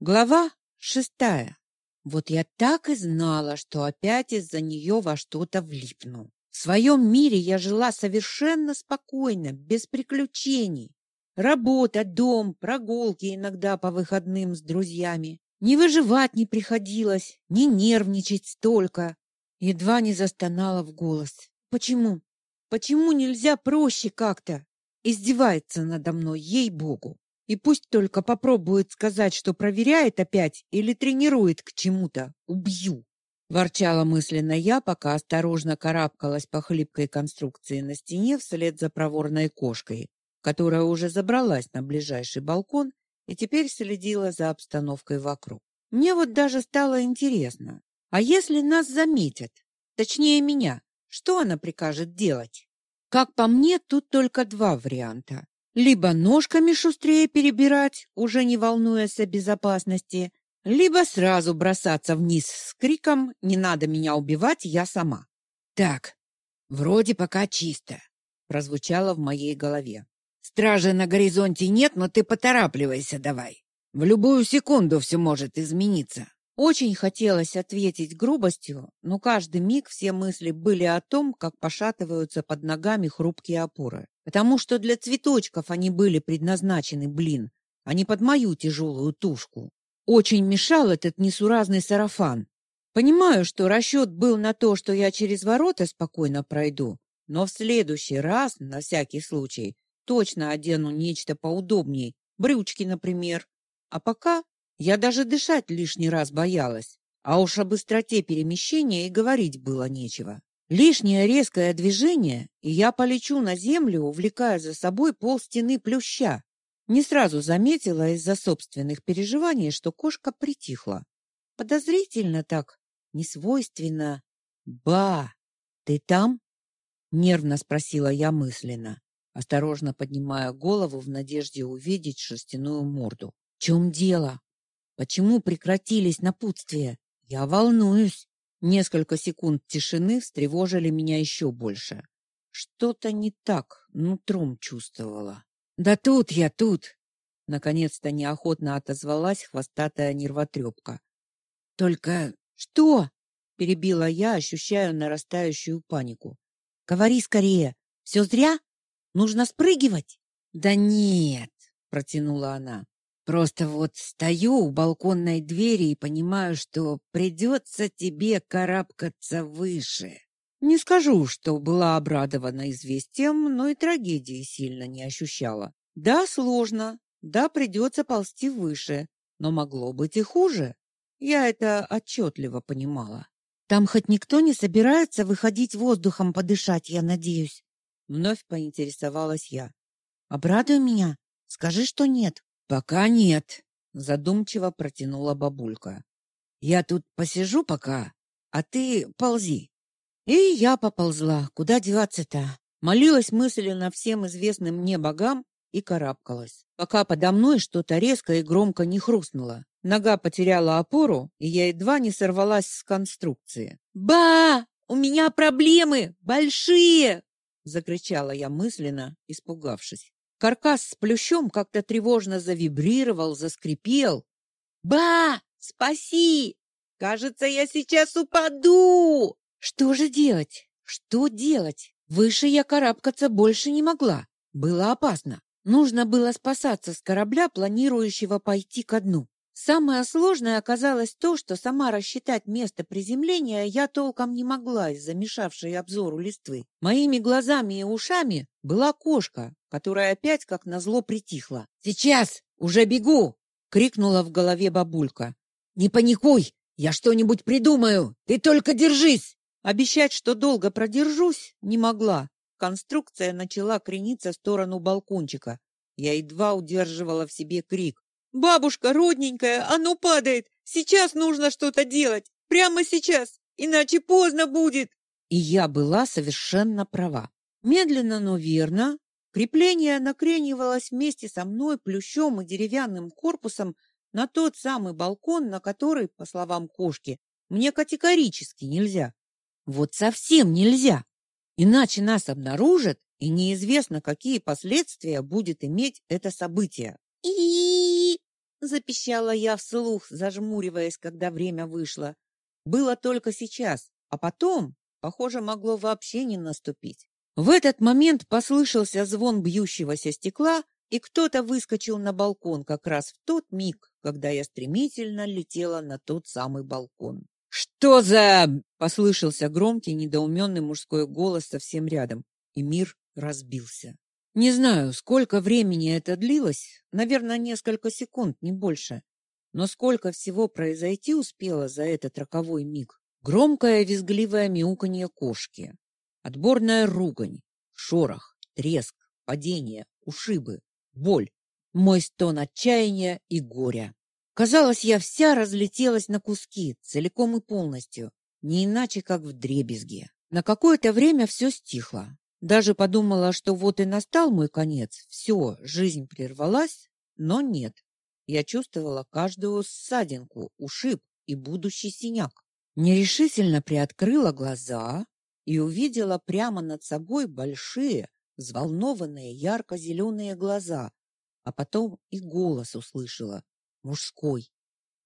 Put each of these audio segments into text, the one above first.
Глава шестая. Вот я так и знала, что опять из-за нее во что-то влипну. В своем мире я жила совершенно спокойно, без приключений. Работа, дом, прогулки иногда по выходным с друзьями. Не выживать не приходилось, не нервничать столько. Едва не застонала в голос. Почему? Почему нельзя проще как-то? Издевается надо мной, ей-богу. И пусть только попробует сказать, что проверяет опять или тренирует к чему-то. Убью. Ворчала мысленно я, пока осторожно карабкалась по хлипкой конструкции на стене вслед за проворной кошкой, которая уже забралась на ближайший балкон и теперь следила за обстановкой вокруг. Мне вот даже стало интересно, а если нас заметят, точнее меня, что она прикажет делать? Как по мне, тут только два варианта. Либо ножками шустрее перебирать, уже не волнуясь о безопасности, либо сразу бросаться вниз с криком «Не надо меня убивать, я сама». «Так, вроде пока чисто», — прозвучало в моей голове. «Стражи на горизонте нет, но ты поторапливайся давай. В любую секунду все может измениться». Очень хотелось ответить грубостью, но каждый миг все мысли были о том, как пошатываются под ногами хрупкие опоры. Потому что для цветочков они были предназначены, блин, а не под мою тяжелую тушку. Очень мешал этот несуразный сарафан. Понимаю, что расчет был на то, что я через ворота спокойно пройду, но в следующий раз, на всякий случай, точно одену нечто поудобней, брючки, например. А пока я даже дышать лишний раз боялась, а уж о быстроте перемещения и говорить было нечего. Лишнее резкое движение, и я полечу на землю, увлекая за собой пол стены плюща. Не сразу заметила из-за собственных переживаний, что кошка притихла. Подозрительно так, несвойственно. «Ба! Ты там?» — нервно спросила я мысленно, осторожно поднимая голову в надежде увидеть шерстяную морду. «В чем дело?» Почему прекратились напутствия? Я волнуюсь. Несколько секунд тишины встревожили меня еще больше. Что-то не так, нутром чувствовала. Да тут я тут. Наконец-то неохотно отозвалась хвостатая нервотрепка. Только что? перебила я, ощущая нарастающую панику. Говори скорее. Все зря? Нужно спрыгивать? Да нет, протянула она. Просто вот стою у балконной двери и понимаю, что придется тебе карабкаться выше. Не скажу, что была обрадована известием, но и трагедии сильно не ощущала. Да, сложно. Да, придется ползти выше, но могло быть и хуже. Я это отчетливо понимала. Там хоть никто не собирается выходить воздухом подышать, я надеюсь. Вновь поинтересовалась я. Обрадуй меня. Скажи, что нет. Пока нет, задумчиво протянула бабулька. Я тут посижу пока, а ты ползи. И я поползла. Куда деваться-то? Молилась мысленно всем известным мне богам и карабкалась, пока подо мной что-то резко и громко не хрустнуло. Нога потеряла опору, и я едва не сорвалась с конструкции. «Ба! У меня проблемы! Большие!» — закричала я мысленно, испугавшись. Каркас с плющом как-то тревожно завибрировал, заскрипел. «Ба! Спаси! Кажется, я сейчас упаду!» Что же делать? Что делать? Выше я карабкаться больше не могла. Было опасно. Нужно было спасаться с корабля, планирующего пойти ко дну. Самое сложное оказалось то, что сама рассчитать место приземления я толком не могла из-за мешавшей обзору листвы. Моими глазами и ушами была кошка, которая опять как назло притихла. «Сейчас! Уже бегу!» — крикнула в голове бабулька. «Не паникуй! Я что-нибудь придумаю! Ты только держись!» Обещать, что долго продержусь, не могла. Конструкция начала крениться в сторону балкончика. Я едва удерживала в себе крик. Бабушка родненькая, оно падает. Сейчас нужно что-то делать. Прямо сейчас, иначе поздно будет. И я была совершенно права. Медленно, но верно, крепление накренивалось вместе со мной плющом и деревянным корпусом на тот самый балкон, на который, по словам кошки, мне категорически нельзя. Вот совсем нельзя. Иначе нас обнаружат, и неизвестно, какие последствия будет иметь это событие. И запищала я вслух, зажмуриваясь, когда время вышло. Было только сейчас, а потом, похоже, могло вообще не наступить. В этот момент послышался звон бьющегося стекла, и кто-то выскочил на балкон как раз в тот миг, когда я стремительно летела на тот самый балкон. «Что за...» — послышался громкий, недоуменный мужской голос совсем рядом, и мир разбился. Не знаю, сколько времени это длилось, наверное, несколько секунд, не больше. Но сколько всего произойти успело за этот роковой миг. Громкое визгливое мяуканье кошки, отборная ругань, шорох, треск, падение, ушибы, боль, мой стон отчаяния и горя. Казалось, я вся разлетелась на куски, целиком и полностью, не иначе, как в дребезге. На какое-то время все стихло. Даже подумала, что вот и настал мой конец, все, жизнь прервалась, но нет. Я чувствовала каждую ссадинку, ушиб и будущий синяк. Нерешительно приоткрыла глаза и увидела прямо над собой большие, взволнованные ярко-зеленые глаза, а потом и голос услышала, мужской,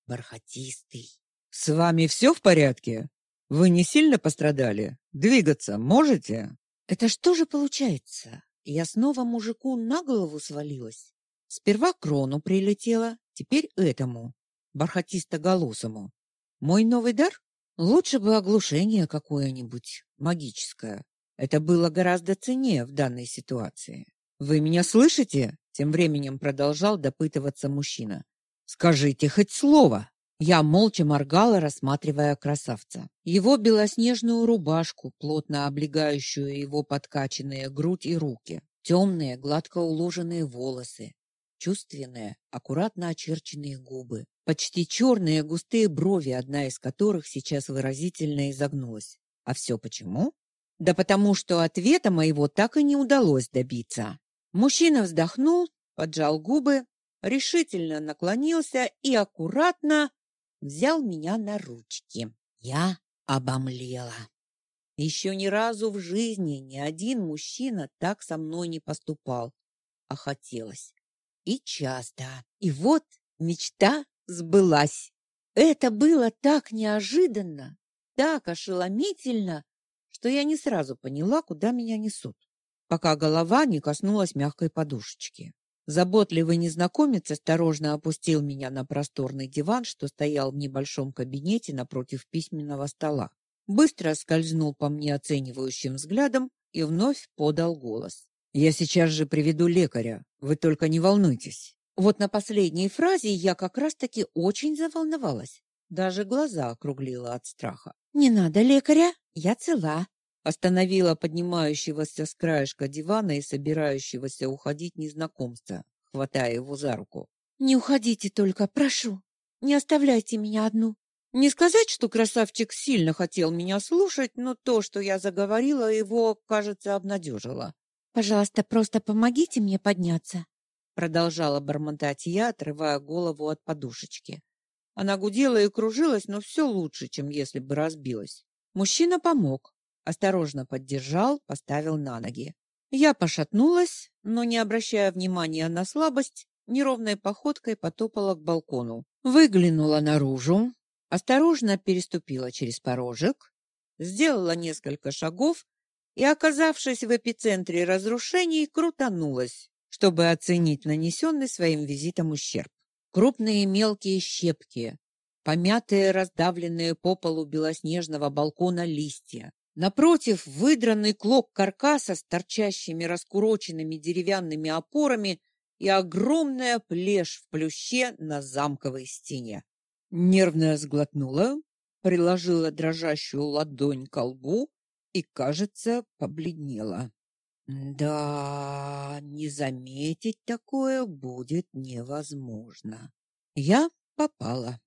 бархатистый. «С вами все в порядке? Вы не сильно пострадали? Двигаться можете?» «Это что же получается? Я снова мужику на голову свалилась? Сперва крону прилетела, теперь этому, бархатисто-голосому. Мой новый дар? Лучше бы оглушение какое-нибудь, магическое. Это было гораздо ценнее в данной ситуации. Вы меня слышите? Тем временем продолжал допытываться мужчина. Скажите хоть слово. Я молча моргала, рассматривая красавца. Его белоснежную рубашку, плотно облегающую его подкачанные грудь и руки, темные, гладко уложенные волосы, чувственные, аккуратно очерченные губы, почти черные густые брови, одна из которых сейчас выразительно изогнулась. А все почему? Да потому что ответа моего так и не удалось добиться. Мужчина вздохнул, поджал губы, решительно наклонился и аккуратно взял меня на ручки. Я обомлела. Еще ни разу в жизни ни один мужчина так со мной не поступал, а хотелось. И часто. И вот мечта сбылась. Это было так неожиданно, так ошеломительно, что я не сразу поняла, куда меня несут, пока голова не коснулась мягкой подушечки. Заботливый незнакомец осторожно опустил меня на просторный диван, что стоял в небольшом кабинете напротив письменного стола. Быстро скользнул по мне оценивающим взглядом и вновь подал голос. Я сейчас же приведу лекаря. Вы только не волнуйтесь. Вот на последней фразе я как раз-таки очень заволновалась. Даже глаза округлила от страха. Не надо лекаря, я цела. Остановила поднимающегося с краешка дивана и собирающегося уходить незнакомца, хватая его за руку. Не уходите только, прошу. Не оставляйте меня одну. Не сказать, что красавчик сильно хотел меня слушать, но то, что я заговорила, его, кажется, обнадежило. Пожалуйста, просто помогите мне подняться, продолжала бормотать я, отрывая голову от подушечки. Она гудела и кружилась, но все лучше, чем если бы разбилась. Мужчина помог, осторожно поддержал, поставил на ноги. Я пошатнулась, но не обращая внимания на слабость, неровной походкой потопала к балкону. Выглянула наружу, осторожно переступила через порожек, сделала несколько шагов и, оказавшись в эпицентре разрушений, крутанулась, чтобы оценить нанесенный своим визитом ущерб. Крупные мелкие щепки, помятые, раздавленные по полу белоснежного балкона листья, Напротив, выдранный клок каркаса с торчащими раскуроченными деревянными опорами и огромная плешь в плюще на замковой стене. Нервно сглотнула, приложила дрожащую ладонь к лбу и, кажется, побледнела. Да, не заметить такое будет невозможно. Я попала.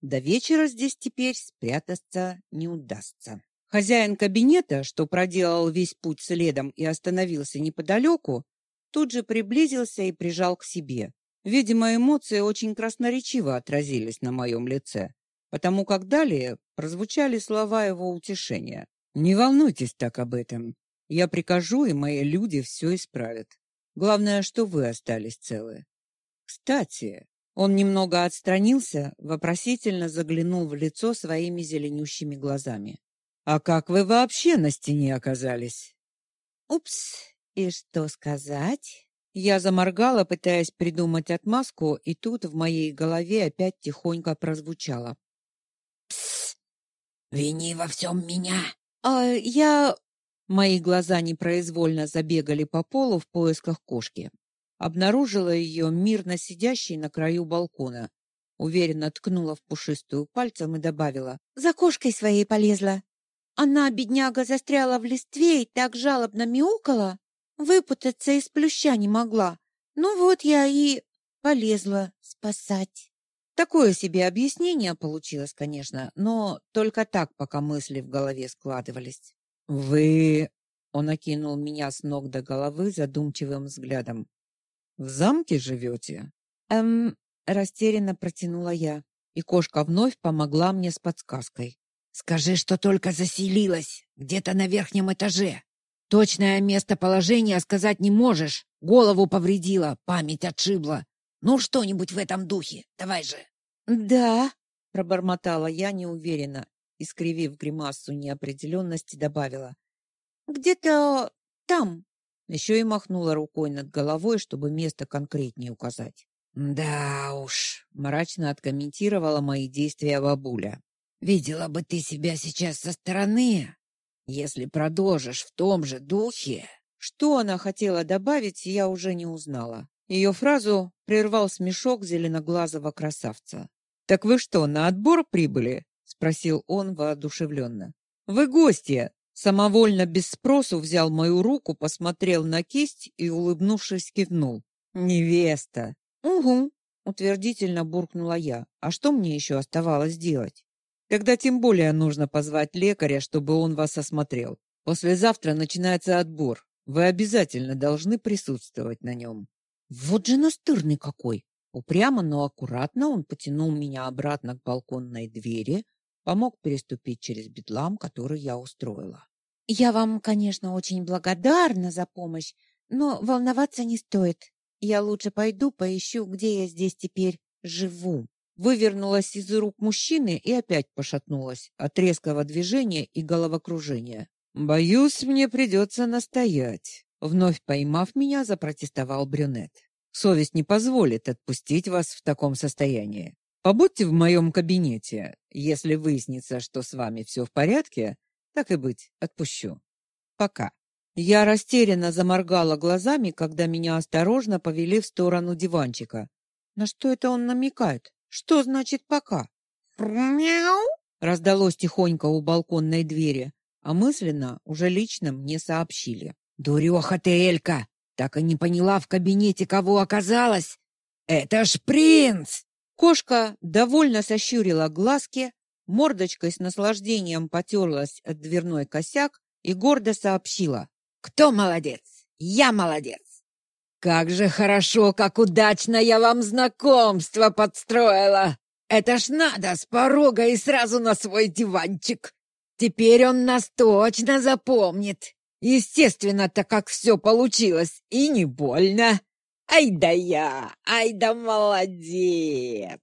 До вечера здесь теперь спрятаться не удастся. Хозяин кабинета, что проделал весь путь следом и остановился неподалеку, тут же приблизился и прижал к себе. Видимо, эмоции очень красноречиво отразились на моем лице, потому как далее прозвучали слова его утешения. «Не волнуйтесь так об этом. Я прикажу, и мои люди все исправят. Главное, что вы остались целы. Кстати, Он немного отстранился, вопросительно заглянул в лицо своими зеленющими глазами. А как вы вообще на стене оказались? Упс. И что сказать? Я заморгала, пытаясь придумать отмазку, и тут в моей голове опять тихонько прозвучало: Пс. Вини во всем меня. А я Мои глаза непроизвольно забегали по полу в поисках кошки. Обнаружила ее мирно сидящей на краю балкона. Уверенно ткнула в пушистую пальцем и добавила: "За кошкой своей полезла. Она бедняга застряла в листве и так жалобно мяукала, выпутаться из плюща не могла. Ну вот я и полезла спасать". Такое себе объяснение получилось, конечно, но только так, пока мысли в голове складывались. Вы Он окинул меня с ног до головы задумчивым взглядом. В замке живете?» Эм, растерянно протянула я, и кошка вновь помогла мне с подсказкой. Скажи, что только заселилась, где-то на верхнем этаже. Точное местоположение сказать не можешь. Голову повредила, память отшибла. Ну что-нибудь в этом духе. Давай же. Да, пробормотала я неуверенно искривив гримасу неопределенности, добавила: "Где-то там". Еще и махнула рукой над головой, чтобы место конкретнее указать. "Да уж", мрачно откомментировала мои действия бабуля. "Видела бы ты себя сейчас со стороны, если продолжишь в том же духе". Что она хотела добавить, я уже не узнала. Ее фразу прервал смешок зеленоглазого красавца. Так вы что, на отбор прибыли? спросил он воодушевленно. Вы гости. Самовольно без спросу взял мою руку, посмотрел на кисть и улыбнувшись кивнул. Невеста. Угу, утвердительно буркнула я. А что мне еще оставалось делать? Тогда тем более нужно позвать лекаря, чтобы он вас осмотрел. Послезавтра начинается отбор. Вы обязательно должны присутствовать на нем». Вот же настырный какой. Упрямо, но аккуратно он потянул меня обратно к балконной двери, помог переступить через бедлам, который я устроила. Я вам, конечно, очень благодарна за помощь, но волноваться не стоит. Я лучше пойду поищу, где я здесь теперь живу. Вывернулась из рук мужчины и опять пошатнулась от резкого движения и головокружения. Боюсь, мне придется настоять. Вновь поймав меня, запротестовал брюнет. Совесть не позволит отпустить вас в таком состоянии. Побудьте в моем кабинете. Если выяснится, что с вами все в порядке, так и быть, отпущу. Пока. Я растерянно заморгала глазами, когда меня осторожно повели в сторону диванчика. На что это он намекает? Что значит пока? Мяу! Раздалось тихонько у балконной двери, а мысленно уже лично мне сообщили. Дуреха ты, Элька! Так и не поняла в кабинете, кого оказалось. Это ж принц! Кошка довольно сощурила глазки, мордочкой с наслаждением потерлась от дверной косяк и гордо сообщила: "Кто молодец? Я молодец. Как же хорошо, как удачно я вам знакомство подстроила. Это ж надо с порога и сразу на свой диванчик. Теперь он нас точно запомнит. Естественно-то, как все получилось, и не больно. Ай да я, ай да молодец!